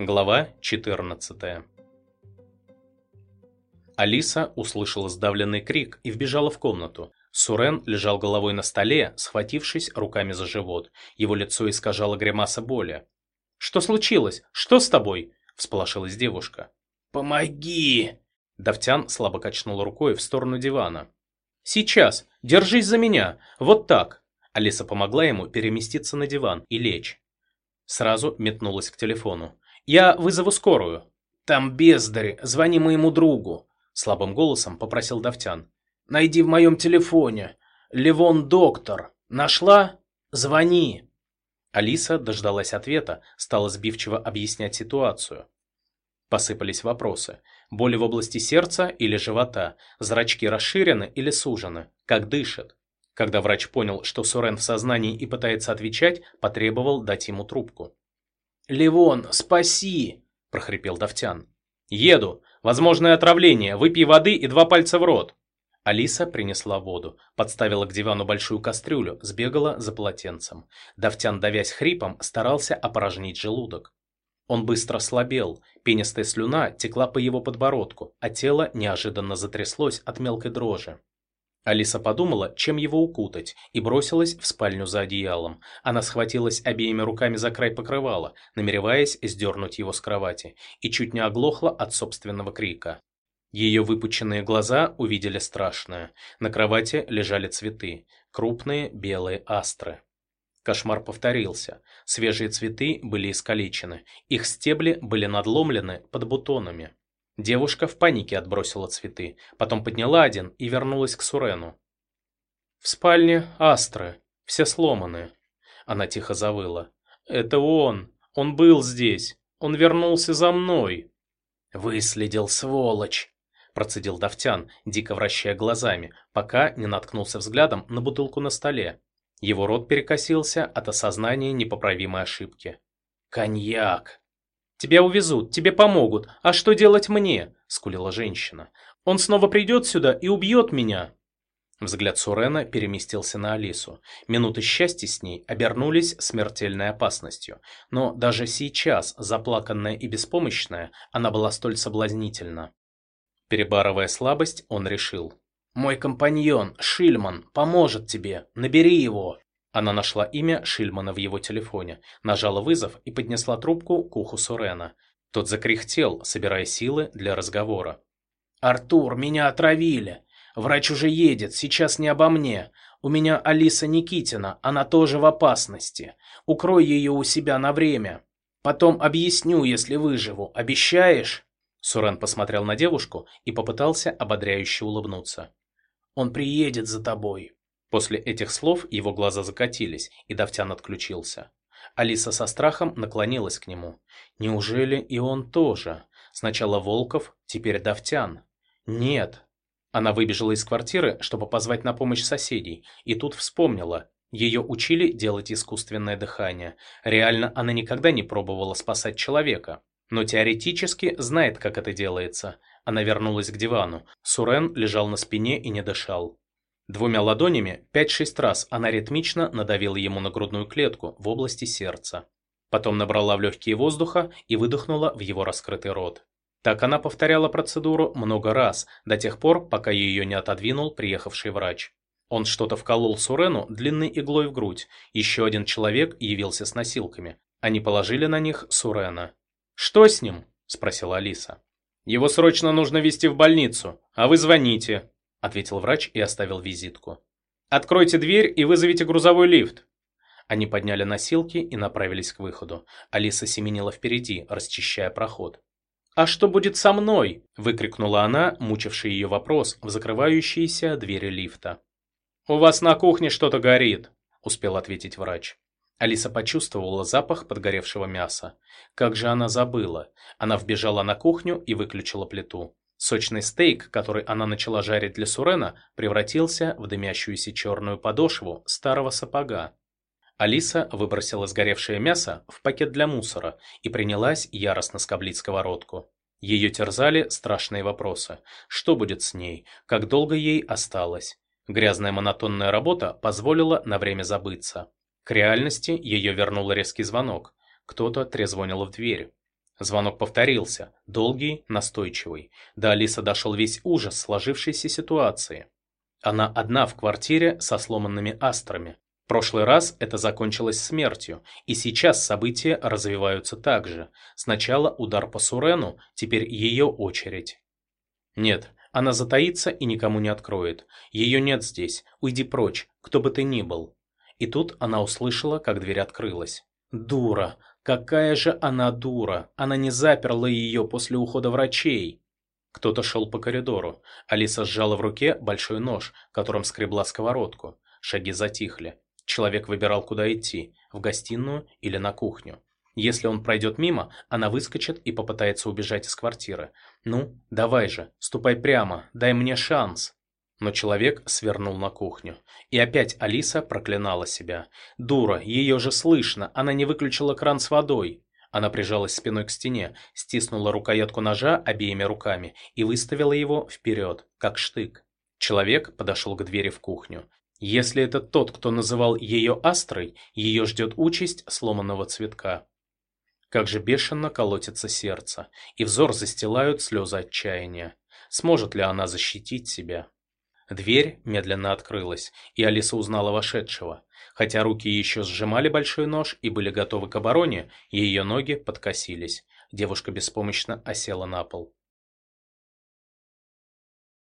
Глава 14 Алиса услышала сдавленный крик и вбежала в комнату. Сурен лежал головой на столе, схватившись руками за живот. Его лицо искажало гримаса боли. «Что случилось? Что с тобой?» – всполошилась девушка. «Помоги!» Давтян слабо качнул рукой в сторону дивана. «Сейчас! Держись за меня! Вот так!» Алиса помогла ему переместиться на диван и лечь. Сразу метнулась к телефону. «Я вызову скорую». «Там бездари, звони моему другу», — слабым голосом попросил Давтян. «Найди в моем телефоне. Левон доктор. Нашла? Звони». Алиса дождалась ответа, стала сбивчиво объяснять ситуацию. Посыпались вопросы. Боли в области сердца или живота, зрачки расширены или сужены, как дышит. Когда врач понял, что Сурен в сознании и пытается отвечать, потребовал дать ему трубку. «Ливон, спаси!» – прохрипел Давтян. «Еду. Возможное отравление. Выпей воды и два пальца в рот». Алиса принесла воду, подставила к дивану большую кастрюлю, сбегала за полотенцем. Давтян, давясь хрипом, старался опорожнить желудок. Он быстро слабел, пенистая слюна текла по его подбородку, а тело неожиданно затряслось от мелкой дрожи. Алиса подумала, чем его укутать, и бросилась в спальню за одеялом. Она схватилась обеими руками за край покрывала, намереваясь сдернуть его с кровати, и чуть не оглохла от собственного крика. Ее выпученные глаза увидели страшное. На кровати лежали цветы, крупные белые астры. Кошмар повторился. Свежие цветы были искалечены, их стебли были надломлены под бутонами. Девушка в панике отбросила цветы, потом подняла один и вернулась к Сурену. В спальне астры, все сломаны. Она тихо завыла. Это он, он был здесь, он вернулся за мной. Выследил, сволочь, процедил Давтян, дико вращая глазами, пока не наткнулся взглядом на бутылку на столе. Его рот перекосился от осознания непоправимой ошибки. «Коньяк!» «Тебя увезут, тебе помогут, а что делать мне?» – скулила женщина. «Он снова придет сюда и убьет меня!» Взгляд Сурена переместился на Алису. Минуты счастья с ней обернулись смертельной опасностью. Но даже сейчас, заплаканная и беспомощная, она была столь соблазнительна. Перебарывая слабость, он решил. «Мой компаньон, Шильман, поможет тебе. Набери его!» Она нашла имя Шильмана в его телефоне, нажала вызов и поднесла трубку к уху Сурена. Тот закряхтел, собирая силы для разговора. «Артур, меня отравили. Врач уже едет, сейчас не обо мне. У меня Алиса Никитина, она тоже в опасности. Укрой ее у себя на время. Потом объясню, если выживу. Обещаешь?» Сурен посмотрел на девушку и попытался ободряюще улыбнуться. «Он приедет за тобой. После этих слов его глаза закатились, и Давтян отключился. Алиса со страхом наклонилась к нему. Неужели и он тоже? Сначала Волков, теперь Давтян. Нет. Она выбежала из квартиры, чтобы позвать на помощь соседей, и тут вспомнила. Ее учили делать искусственное дыхание. Реально она никогда не пробовала спасать человека. Но теоретически знает, как это делается. Она вернулась к дивану. Сурен лежал на спине и не дышал. Двумя ладонями 5-6 раз она ритмично надавила ему на грудную клетку в области сердца. Потом набрала в легкие воздуха и выдохнула в его раскрытый рот. Так она повторяла процедуру много раз, до тех пор, пока ее не отодвинул приехавший врач. Он что-то вколол Сурену длинной иглой в грудь. Еще один человек явился с носилками. Они положили на них Сурена. «Что с ним?» – спросила Алиса. «Его срочно нужно везти в больницу, а вы звоните», – ответил врач и оставил визитку. «Откройте дверь и вызовите грузовой лифт». Они подняли носилки и направились к выходу. Алиса семенила впереди, расчищая проход. «А что будет со мной?» – выкрикнула она, мучивший ее вопрос в закрывающиеся двери лифта. «У вас на кухне что-то горит», – успел ответить врач. Алиса почувствовала запах подгоревшего мяса. Как же она забыла. Она вбежала на кухню и выключила плиту. Сочный стейк, который она начала жарить для Сурена, превратился в дымящуюся черную подошву старого сапога. Алиса выбросила сгоревшее мясо в пакет для мусора и принялась яростно скоблить сковородку. Ее терзали страшные вопросы. Что будет с ней? Как долго ей осталось? Грязная монотонная работа позволила на время забыться. К реальности ее вернул резкий звонок. Кто-то трезвонил в дверь. Звонок повторился, долгий, настойчивый. До Алисы дошел весь ужас сложившейся ситуации. Она одна в квартире со сломанными астрами. В прошлый раз это закончилось смертью, и сейчас события развиваются так же. Сначала удар по Сурену, теперь ее очередь. Нет, она затаится и никому не откроет. Ее нет здесь, уйди прочь, кто бы ты ни был. И тут она услышала, как дверь открылась. Дура, какая же она дура, она не заперла ее после ухода врачей. Кто-то шел по коридору. Алиса сжала в руке большой нож, которым скребла сковородку. Шаги затихли. Человек выбирал, куда идти, в гостиную или на кухню. Если он пройдет мимо, она выскочит и попытается убежать из квартиры. «Ну, давай же, ступай прямо, дай мне шанс!» Но человек свернул на кухню. И опять Алиса проклинала себя. Дура, ее же слышно, она не выключила кран с водой. Она прижалась спиной к стене, стиснула рукоятку ножа обеими руками и выставила его вперед, как штык. Человек подошел к двери в кухню. Если это тот, кто называл ее Астрой, ее ждет участь сломанного цветка. Как же бешено колотится сердце, и взор застилают слезы отчаяния. Сможет ли она защитить себя? Дверь медленно открылась, и Алиса узнала вошедшего. Хотя руки еще сжимали большой нож и были готовы к обороне, ее ноги подкосились. Девушка беспомощно осела на пол.